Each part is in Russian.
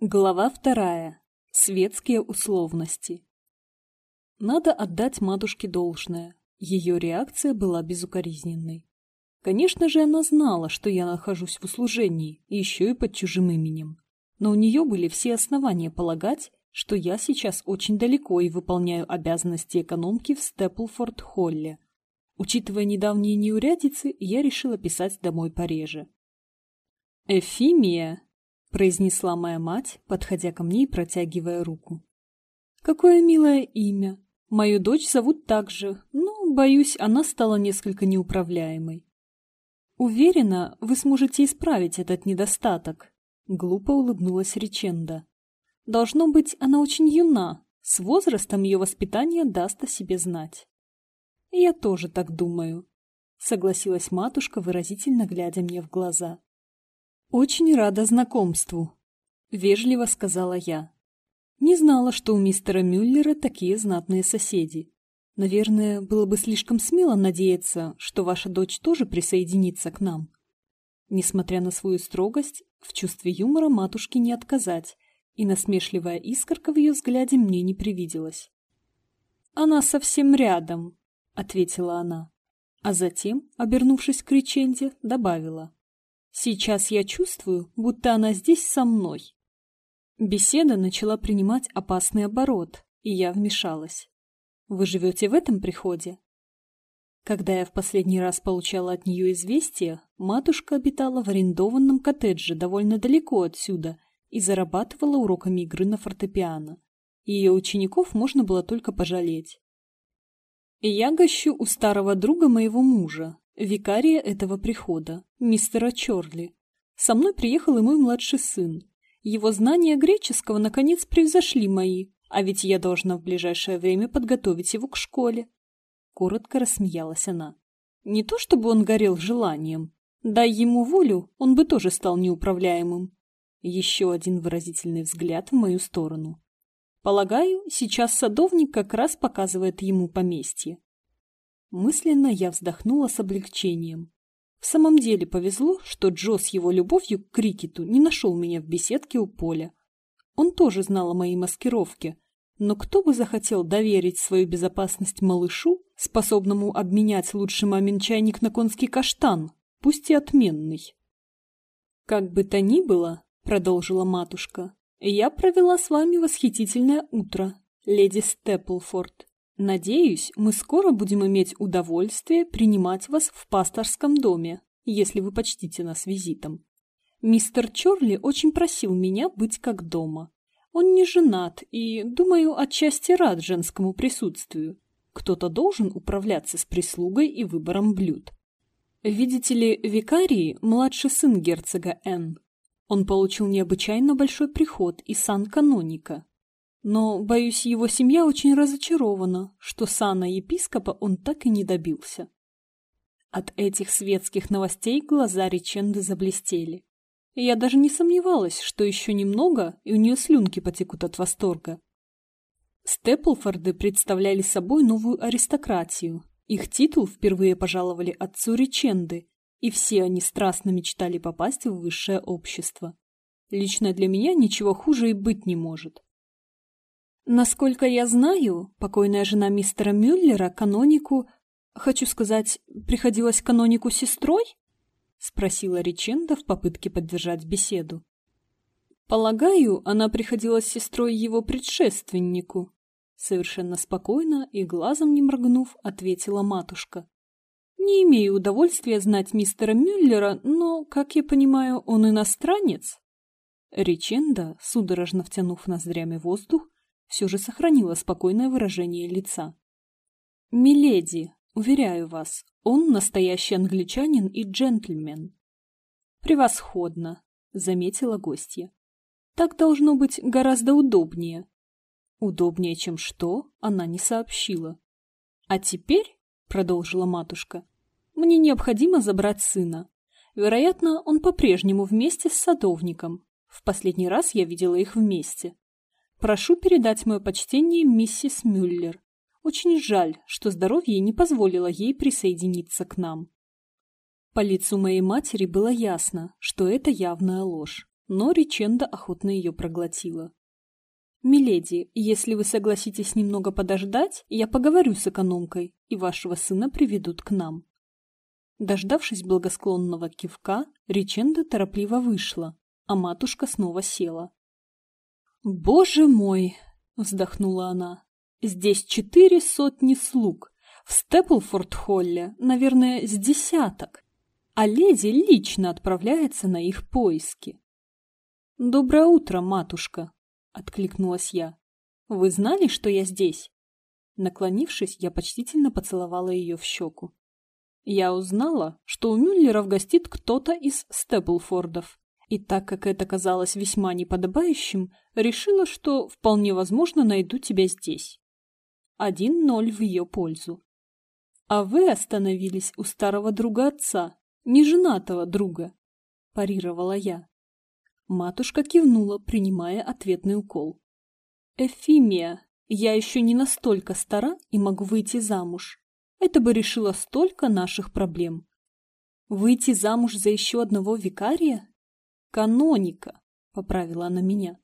Глава вторая. Светские условности. Надо отдать матушке должное. Ее реакция была безукоризненной. Конечно же, она знала, что я нахожусь в услужении, еще и под чужим именем. Но у нее были все основания полагать, что я сейчас очень далеко и выполняю обязанности экономки в Степлфорд-Холле. Учитывая недавние неурядицы, я решила писать домой пореже. Эфимия произнесла моя мать, подходя ко мне и протягивая руку. Какое милое имя. Мою дочь зовут так же, но, боюсь, она стала несколько неуправляемой. Уверена, вы сможете исправить этот недостаток. Глупо улыбнулась Риченда. Должно быть, она очень юна. С возрастом ее воспитание даст о себе знать. Я тоже так думаю, согласилась матушка, выразительно глядя мне в глаза. «Очень рада знакомству», — вежливо сказала я. Не знала, что у мистера Мюллера такие знатные соседи. Наверное, было бы слишком смело надеяться, что ваша дочь тоже присоединится к нам. Несмотря на свою строгость, в чувстве юмора матушке не отказать, и насмешливая искорка в ее взгляде мне не привиделась. «Она совсем рядом», — ответила она, а затем, обернувшись к Риченде, добавила. Сейчас я чувствую, будто она здесь со мной. Беседа начала принимать опасный оборот, и я вмешалась. Вы живете в этом приходе? Когда я в последний раз получала от нее известие, матушка обитала в арендованном коттедже довольно далеко отсюда и зарабатывала уроками игры на фортепиано. Ее учеников можно было только пожалеть. Я гощу у старого друга моего мужа, викария этого прихода, мистера Чорли. Со мной приехал и мой младший сын. Его знания греческого наконец превзошли мои, а ведь я должна в ближайшее время подготовить его к школе. Коротко рассмеялась она. Не то чтобы он горел желанием. Дай ему волю, он бы тоже стал неуправляемым. Еще один выразительный взгляд в мою сторону. Полагаю, сейчас садовник как раз показывает ему поместье. Мысленно я вздохнула с облегчением. В самом деле повезло, что Джо с его любовью к крикету не нашел меня в беседке у поля. Он тоже знал о моей маскировке, но кто бы захотел доверить свою безопасность малышу, способному обменять лучший мамин чайник на конский каштан, пусть и отменный? «Как бы то ни было», — продолжила матушка, — «я провела с вами восхитительное утро, леди Степлфорд. Надеюсь, мы скоро будем иметь удовольствие принимать вас в пасторском доме, если вы почтите нас визитом. Мистер Чорли очень просил меня быть как дома. Он не женат и, думаю, отчасти рад женскому присутствию. Кто-то должен управляться с прислугой и выбором блюд. Видите ли, викарий – младший сын герцога Н. Он получил необычайно большой приход и сан каноника, но, боюсь, его семья очень разочарована, что сана епископа он так и не добился. От этих светских новостей глаза Риченды заблестели. И я даже не сомневалась, что еще немного, и у нее слюнки потекут от восторга. Степлфорды представляли собой новую аристократию. Их титул впервые пожаловали отцу Риченды, и все они страстно мечтали попасть в высшее общество. Лично для меня ничего хуже и быть не может. Насколько я знаю, покойная жена мистера Мюллера канонику, хочу сказать, приходилась канонику сестрой? Спросила Риченда в попытке поддержать беседу. Полагаю, она приходилась сестрой его предшественнику. Совершенно спокойно и глазом не моргнув, ответила матушка. Не имею удовольствия знать мистера Мюллера, но, как я понимаю, он иностранец. Риченда, судорожно втянув ноздрями воздух, все же сохранила спокойное выражение лица. «Миледи, уверяю вас, он настоящий англичанин и джентльмен». «Превосходно», — заметила гостья. «Так должно быть гораздо удобнее». Удобнее, чем что, она не сообщила. «А теперь», — продолжила матушка, — «мне необходимо забрать сына. Вероятно, он по-прежнему вместе с садовником. В последний раз я видела их вместе. Прошу передать мое почтение миссис Мюллер. Очень жаль, что здоровье не позволило ей присоединиться к нам. По лицу моей матери было ясно, что это явная ложь. но Риченда охотно ее проглотила. «Миледи, если вы согласитесь немного подождать, я поговорю с экономкой, и вашего сына приведут к нам». Дождавшись благосклонного кивка, Риченда торопливо вышла, а матушка снова села. «Боже мой!» — вздохнула она. «Здесь четыре сотни слуг. В Степлфорд-Холле, наверное, с десяток. А леди лично отправляется на их поиски». «Доброе утро, матушка!» откликнулась я. Вы знали, что я здесь? Наклонившись, я почтительно поцеловала ее в щеку. Я узнала, что у Мюллеров гостит кто-то из Степлфордов, и так как это казалось весьма неподобающим, решила, что вполне возможно найду тебя здесь. Один ноль в ее пользу. А вы остановились у старого друга отца, неженатого друга, парировала я. Матушка кивнула, принимая ответный укол. «Эфимия, я еще не настолько стара и могу выйти замуж. Это бы решило столько наших проблем. Выйти замуж за еще одного викария? Каноника, поправила она меня.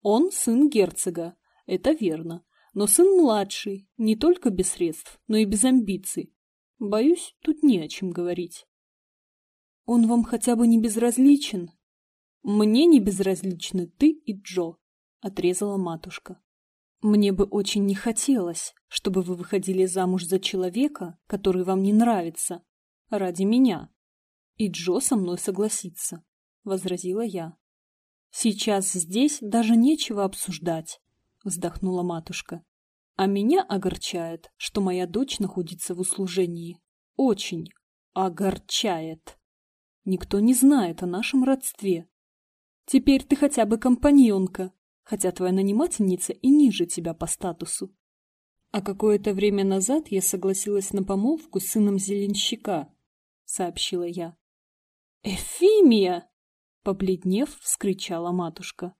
Он сын герцога, это верно, но сын младший, не только без средств, но и без амбиций. Боюсь, тут не о чем говорить. Он вам хотя бы не безразличен? «Мне не безразличны ты и Джо», — отрезала матушка. «Мне бы очень не хотелось, чтобы вы выходили замуж за человека, который вам не нравится, ради меня. И Джо со мной согласится», — возразила я. «Сейчас здесь даже нечего обсуждать», — вздохнула матушка. «А меня огорчает, что моя дочь находится в услужении. Очень огорчает. Никто не знает о нашем родстве, Теперь ты хотя бы компаньонка, хотя твоя нанимательница и ниже тебя по статусу. А какое-то время назад я согласилась на помолвку с сыном зеленщика, сообщила я. Эфимия! Побледнев, вскричала матушка.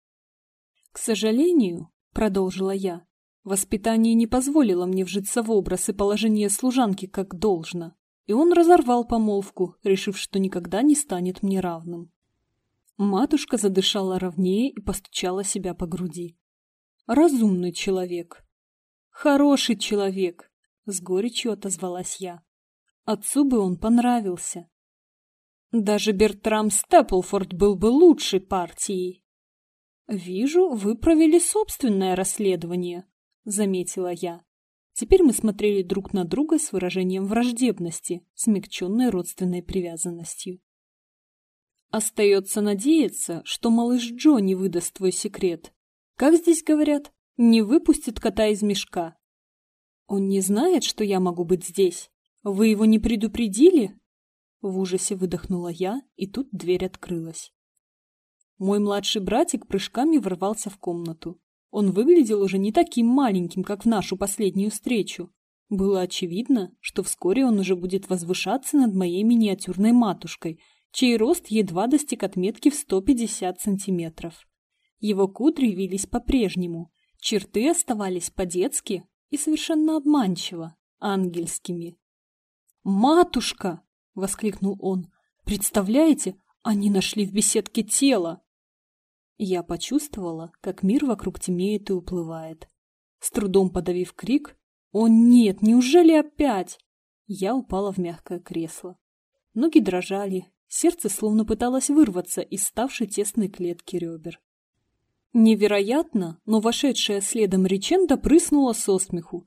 К сожалению, продолжила я, воспитание не позволило мне вжиться в образ и положение служанки как должно, и он разорвал помолвку, решив, что никогда не станет мне равным. Матушка задышала ровнее и постучала себя по груди. «Разумный человек!» «Хороший человек!» — с горечью отозвалась я. Отцу бы он понравился. Даже Бертрам Степлфорд был бы лучшей партией. «Вижу, вы провели собственное расследование», — заметила я. Теперь мы смотрели друг на друга с выражением враждебности, смягченной родственной привязанностью. Остается надеяться, что малыш Джо не выдаст твой секрет. Как здесь говорят, не выпустит кота из мешка. Он не знает, что я могу быть здесь. Вы его не предупредили? В ужасе выдохнула я, и тут дверь открылась. Мой младший братик прыжками ворвался в комнату. Он выглядел уже не таким маленьким, как в нашу последнюю встречу. Было очевидно, что вскоре он уже будет возвышаться над моей миниатюрной матушкой – чей рост едва достиг отметки в 150 сантиметров. Его кудри вились по-прежнему, черты оставались по-детски и совершенно обманчиво, ангельскими. «Матушка!» — воскликнул он. «Представляете, они нашли в беседке тело!» Я почувствовала, как мир вокруг темнеет и уплывает. С трудом подавив крик «О нет, неужели опять?» Я упала в мягкое кресло. Ноги дрожали, Сердце словно пыталось вырваться из ставшей тесной клетки ребер. Невероятно, но вошедшая следом Риченда прыснула со смеху.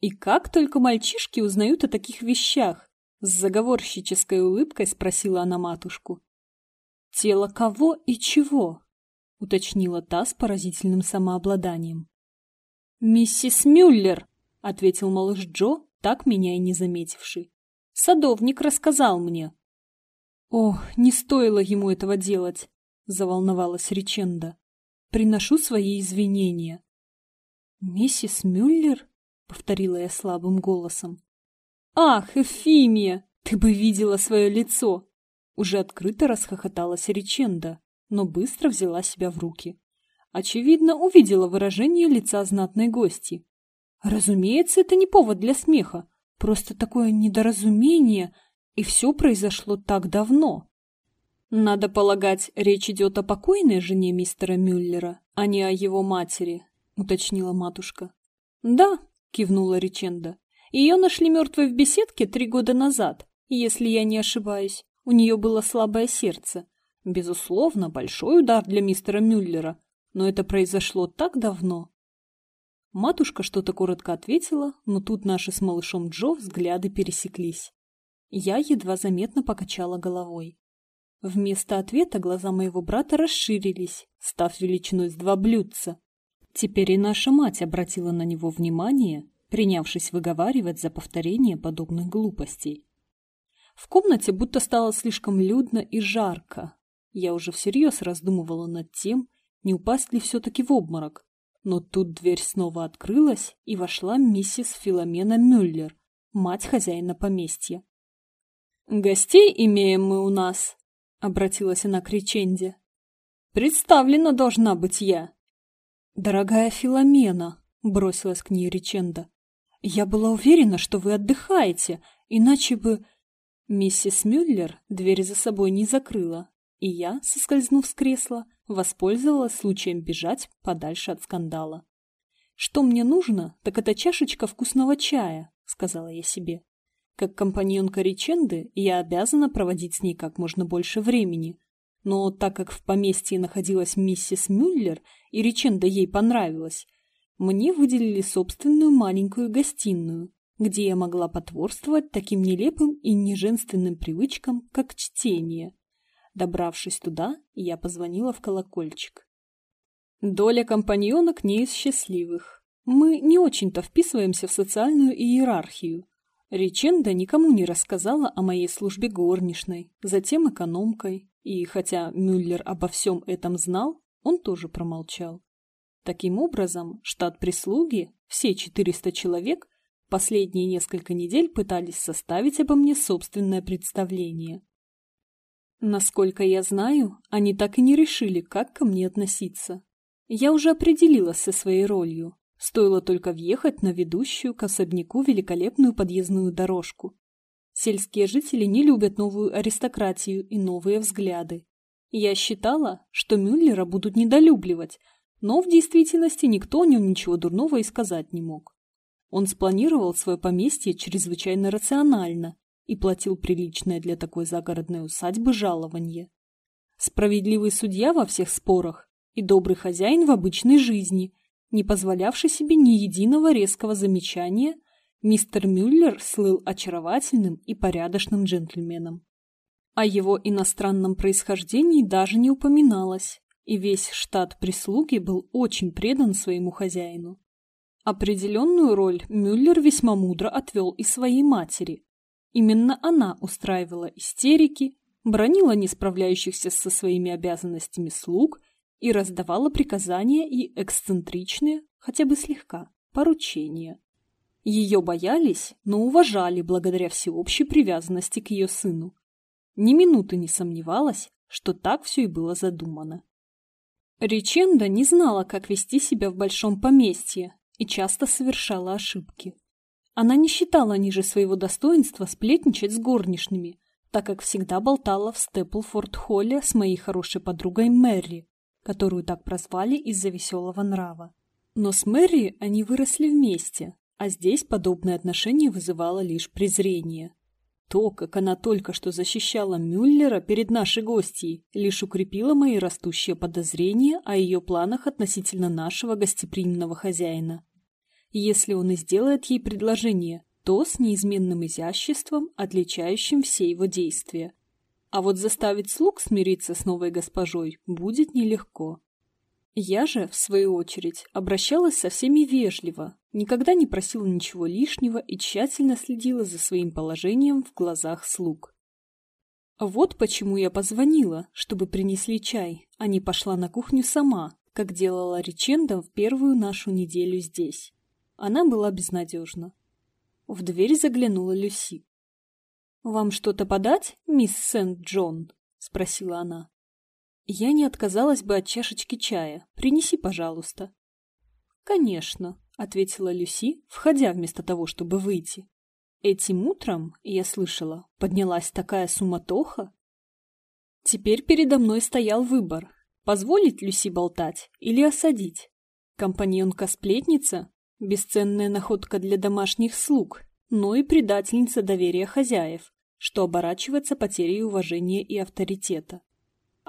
И как только мальчишки узнают о таких вещах? С заговорщической улыбкой спросила она матушку. «Тело кого и чего?» — уточнила та с поразительным самообладанием. «Миссис Мюллер!» — ответил малыш Джо, так меня и не заметивший. «Садовник рассказал мне, «О, не стоило ему этого делать!» — заволновалась Риченда. «Приношу свои извинения». «Миссис Мюллер?» — повторила я слабым голосом. «Ах, Эфимия, ты бы видела свое лицо!» Уже открыто расхохоталась Риченда, но быстро взяла себя в руки. Очевидно, увидела выражение лица знатной гости. Разумеется, это не повод для смеха, просто такое недоразумение — и все произошло так давно. Надо полагать, речь идет о покойной жене мистера Мюллера, а не о его матери, уточнила матушка. Да, кивнула Риченда. Ее нашли мертвой в беседке три года назад, если я не ошибаюсь. У нее было слабое сердце. Безусловно, большой удар для мистера Мюллера, но это произошло так давно. Матушка что-то коротко ответила, но тут наши с малышом Джо взгляды пересеклись. Я едва заметно покачала головой. Вместо ответа глаза моего брата расширились, став величиной с два блюдца. Теперь и наша мать обратила на него внимание, принявшись выговаривать за повторение подобных глупостей. В комнате будто стало слишком людно и жарко. Я уже всерьез раздумывала над тем, не упасть ли все-таки в обморок, но тут дверь снова открылась, и вошла миссис Филомена Мюллер, мать хозяина поместья. «Гостей имеем мы у нас», — обратилась она к Риченде. «Представлена должна быть я». «Дорогая Филомена», — бросилась к ней Риченда, — «я была уверена, что вы отдыхаете, иначе бы...» Миссис Мюллер дверь за собой не закрыла, и я, соскользнув с кресла, воспользовалась случаем бежать подальше от скандала. «Что мне нужно, так это чашечка вкусного чая», — сказала я себе. Как компаньонка Риченды я обязана проводить с ней как можно больше времени. Но так как в поместье находилась миссис Мюллер, и Риченда ей понравилась, мне выделили собственную маленькую гостиную, где я могла потворствовать таким нелепым и неженственным привычкам, как чтение. Добравшись туда, я позвонила в колокольчик. Доля компаньонок не из счастливых. Мы не очень-то вписываемся в социальную иерархию. Риченда никому не рассказала о моей службе горничной, затем экономкой, и хотя Мюллер обо всем этом знал, он тоже промолчал. Таким образом, штат прислуги, все 400 человек, последние несколько недель пытались составить обо мне собственное представление. Насколько я знаю, они так и не решили, как ко мне относиться. Я уже определилась со своей ролью. Стоило только въехать на ведущую к особняку великолепную подъездную дорожку. Сельские жители не любят новую аристократию и новые взгляды. Я считала, что Мюллера будут недолюбливать, но в действительности никто о нем ничего дурного и сказать не мог. Он спланировал свое поместье чрезвычайно рационально и платил приличное для такой загородной усадьбы жалование. Справедливый судья во всех спорах и добрый хозяин в обычной жизни, не позволявший себе ни единого резкого замечания, мистер Мюллер слыл очаровательным и порядочным джентльменом. О его иностранном происхождении даже не упоминалось, и весь штат прислуги был очень предан своему хозяину. Определенную роль Мюллер весьма мудро отвел и своей матери, Именно она устраивала истерики, бронила не справляющихся со своими обязанностями слуг и раздавала приказания и эксцентричные, хотя бы слегка, поручения. Ее боялись, но уважали благодаря всеобщей привязанности к ее сыну. Ни минуты не сомневалась, что так все и было задумано. Риченда не знала, как вести себя в большом поместье и часто совершала ошибки. Она не считала ниже своего достоинства сплетничать с горничными, так как всегда болтала в Степлфорд-холле с моей хорошей подругой Мэри, которую так прозвали из-за веселого нрава. Но с Мэри они выросли вместе, а здесь подобное отношение вызывало лишь презрение. То, как она только что защищала Мюллера перед нашей гостьей, лишь укрепило мои растущие подозрения о ее планах относительно нашего гостеприимного хозяина если он и сделает ей предложение, то с неизменным изяществом, отличающим все его действия. А вот заставить слуг смириться с новой госпожой будет нелегко. Я же, в свою очередь, обращалась со всеми вежливо, никогда не просила ничего лишнего и тщательно следила за своим положением в глазах слуг. Вот почему я позвонила, чтобы принесли чай, а не пошла на кухню сама, как делала Риченда в первую нашу неделю здесь. Она была безнадежна. В дверь заглянула Люси. «Вам что-то подать, мисс Сент-Джон?» — спросила она. «Я не отказалась бы от чашечки чая. Принеси, пожалуйста». «Конечно», — ответила Люси, входя вместо того, чтобы выйти. «Этим утром, я слышала, поднялась такая суматоха». Теперь передо мной стоял выбор – позволить Люси болтать или осадить. Компаньонка-сплетница – бесценная находка для домашних слуг, но и предательница доверия хозяев, что оборачивается потерей уважения и авторитета.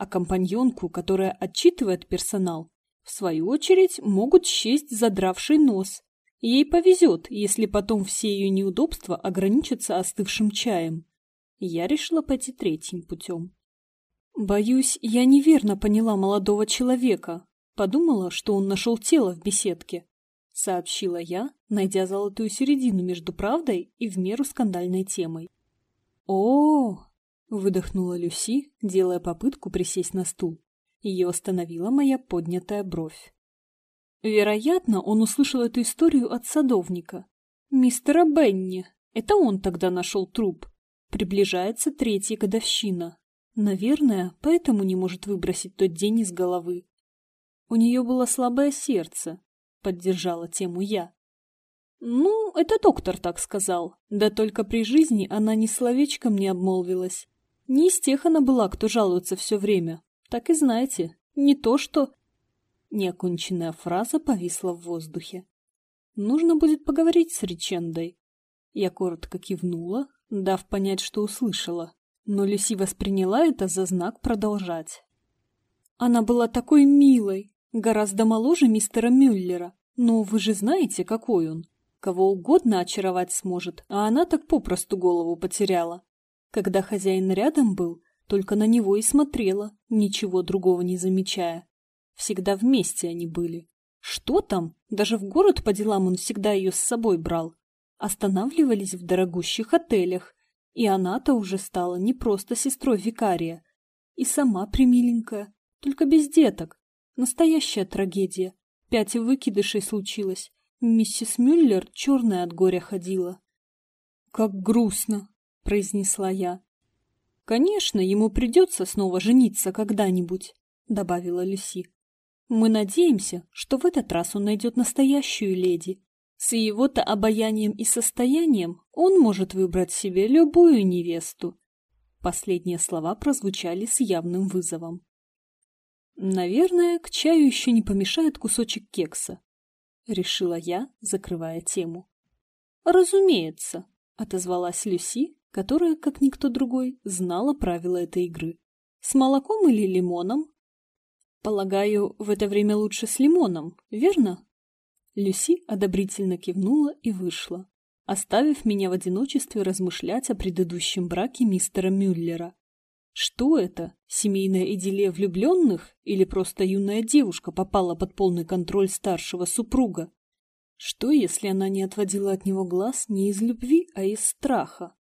А компаньонку, которая отчитывает персонал, в свою очередь могут счесть задравший нос. Ей повезет, если потом все ее неудобства ограничатся остывшим чаем. Я решила пойти третьим путем. Боюсь, я неверно поняла молодого человека. Подумала, что он нашел тело в беседке. Сообщила я, найдя золотую середину между правдой и в меру скандальной темой. о, выдохнула Люси, делая попытку присесть на стул. Ее остановила моя поднятая бровь. Вероятно, он услышал эту историю от садовника. Мистера Бенни. Это он тогда нашел труп. Приближается третья годовщина. Наверное, поэтому не может выбросить тот день из головы. У нее было слабое сердце, поддержала тему я. Ну, это доктор так сказал. Да только при жизни она ни словечком не обмолвилась. Не из тех она была, кто жалуется все время. Так и знаете, не то что... Неоконченная фраза повисла в воздухе. Нужно будет поговорить с Ричендой. Я коротко кивнула, дав понять, что услышала, но Люси восприняла это за знак продолжать. Она была такой милой, гораздо моложе мистера Мюллера, но вы же знаете, какой он. Кого угодно очаровать сможет, а она так попросту голову потеряла. Когда хозяин рядом был, только на него и смотрела, ничего другого не замечая. Всегда вместе они были. Что там? Даже в город по делам он всегда ее с собой брал. Останавливались в дорогущих отелях. И она-то уже стала не просто сестрой викария. И сама примиленькая, только без деток. Настоящая трагедия. Пять выкидышей случилось. Миссис Мюллер черная от горя ходила. «Как грустно!» — произнесла я. «Конечно, ему придется снова жениться когда-нибудь», — добавила Люси. «Мы надеемся, что в этот раз он найдет настоящую леди. С его-то обаянием и состоянием он может выбрать себе любую невесту». Последние слова прозвучали с явным вызовом. «Наверное, к чаю еще не помешает кусочек кекса», — решила я, закрывая тему. «Разумеется», — отозвалась Люси, которая, как никто другой, знала правила этой игры. С молоком или лимоном? Полагаю, в это время лучше с лимоном, верно? Люси одобрительно кивнула и вышла, оставив меня в одиночестве размышлять о предыдущем браке мистера Мюллера. Что это? Семейная идиллия влюбленных или просто юная девушка попала под полный контроль старшего супруга? Что, если она не отводила от него глаз не из любви, а из страха?